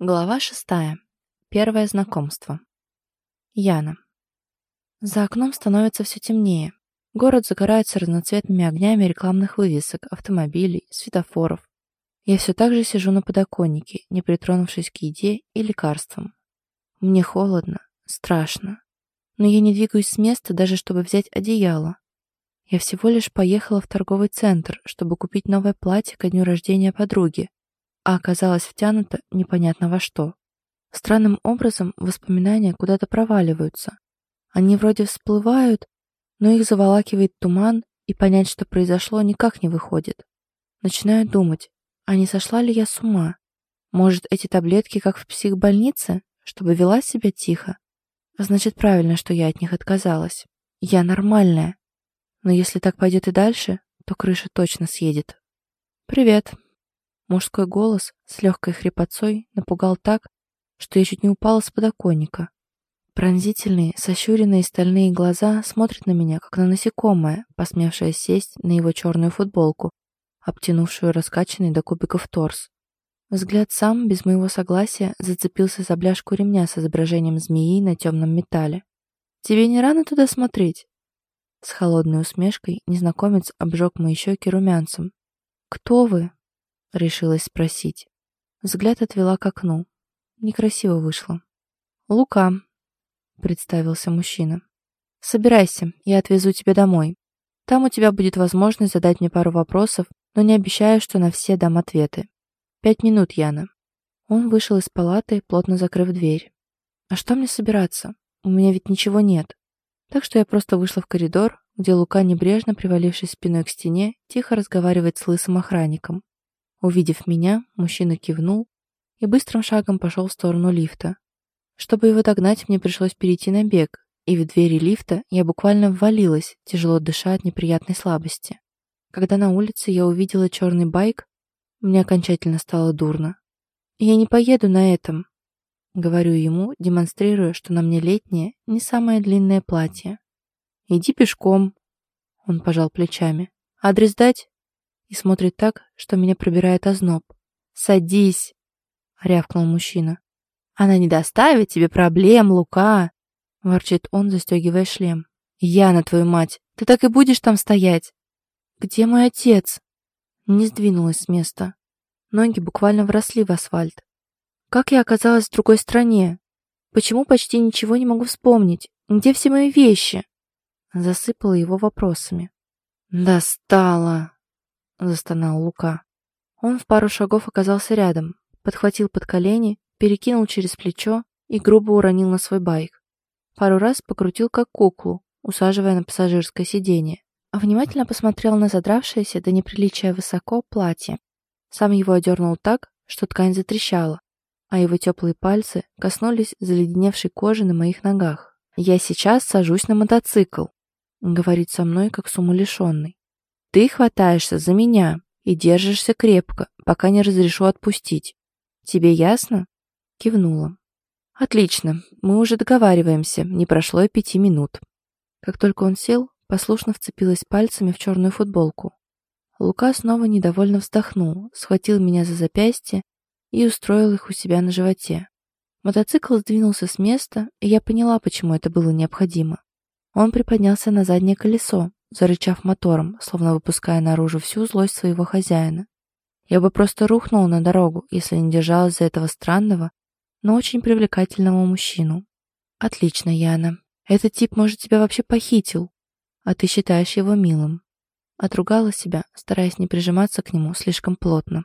Глава шестая. Первое знакомство. Яна. За окном становится все темнее. Город загорается разноцветными огнями рекламных вывесок, автомобилей, светофоров. Я все так же сижу на подоконнике, не притронувшись к еде и лекарствам. Мне холодно, страшно. Но я не двигаюсь с места, даже чтобы взять одеяло. Я всего лишь поехала в торговый центр, чтобы купить новое платье ко дню рождения подруги, а оказалась втянута непонятно во что. Странным образом воспоминания куда-то проваливаются. Они вроде всплывают, но их заволакивает туман, и понять, что произошло, никак не выходит. Начинаю думать, а не сошла ли я с ума? Может, эти таблетки как в психбольнице, чтобы вела себя тихо? Значит, правильно, что я от них отказалась. Я нормальная. Но если так пойдет и дальше, то крыша точно съедет. «Привет», Мужской голос с легкой хрипотцой напугал так, что я чуть не упала с подоконника. Пронзительные, сощуренные стальные глаза смотрят на меня, как на насекомое, посмевшее сесть на его черную футболку, обтянувшую раскачанный до кубиков торс. Взгляд сам, без моего согласия, зацепился за бляшку ремня с изображением змеи на темном металле. «Тебе не рано туда смотреть?» С холодной усмешкой незнакомец обжег мои щеки румянцем. «Кто вы?» Решилась спросить. Взгляд отвела к окну. Некрасиво вышло. «Лука», — представился мужчина. «Собирайся, я отвезу тебя домой. Там у тебя будет возможность задать мне пару вопросов, но не обещаю, что на все дам ответы. Пять минут, Яна». Он вышел из палаты, плотно закрыв дверь. «А что мне собираться? У меня ведь ничего нет». Так что я просто вышла в коридор, где Лука, небрежно привалившись спиной к стене, тихо разговаривает с лысым охранником. Увидев меня, мужчина кивнул и быстрым шагом пошел в сторону лифта. Чтобы его догнать, мне пришлось перейти на бег, и в двери лифта я буквально ввалилась, тяжело дыша от неприятной слабости. Когда на улице я увидела черный байк, мне окончательно стало дурно. «Я не поеду на этом», — говорю ему, демонстрируя, что на мне летнее, не самое длинное платье. «Иди пешком», — он пожал плечами. «Адрес дать?» И смотрит так, что меня пробирает озноб. «Садись!» — рявкнул мужчина. «Она не доставит тебе проблем, Лука!» — ворчит он, застегивая шлем. «Яна, твою мать, ты так и будешь там стоять?» «Где мой отец?» Не сдвинулась с места. Ноги буквально вросли в асфальт. Как я оказалась в другой стране? Почему почти ничего не могу вспомнить? Где все мои вещи? Засыпала его вопросами. «Достала!» Застонал Лука. Он в пару шагов оказался рядом, подхватил под колени, перекинул через плечо и грубо уронил на свой байк. Пару раз покрутил как куклу, усаживая на пассажирское сиденье, а внимательно посмотрел на задравшееся до неприличия высоко платье. Сам его одернул так, что ткань затрещала, а его теплые пальцы коснулись заледеневшей кожи на моих ногах. «Я сейчас сажусь на мотоцикл», — говорит со мной, как с умалишенный. Ты хватаешься за меня и держишься крепко, пока не разрешу отпустить. Тебе ясно?» Кивнула. «Отлично, мы уже договариваемся, не прошло и пяти минут». Как только он сел, послушно вцепилась пальцами в черную футболку. Лука снова недовольно вздохнул, схватил меня за запястье и устроил их у себя на животе. Мотоцикл сдвинулся с места, и я поняла, почему это было необходимо. Он приподнялся на заднее колесо, зарычав мотором, словно выпуская наружу всю злость своего хозяина. Я бы просто рухнула на дорогу, если не держалась за этого странного, но очень привлекательного мужчину. Отлично, Яна. Этот тип, может, тебя вообще похитил, а ты считаешь его милым. Отругала себя, стараясь не прижиматься к нему слишком плотно.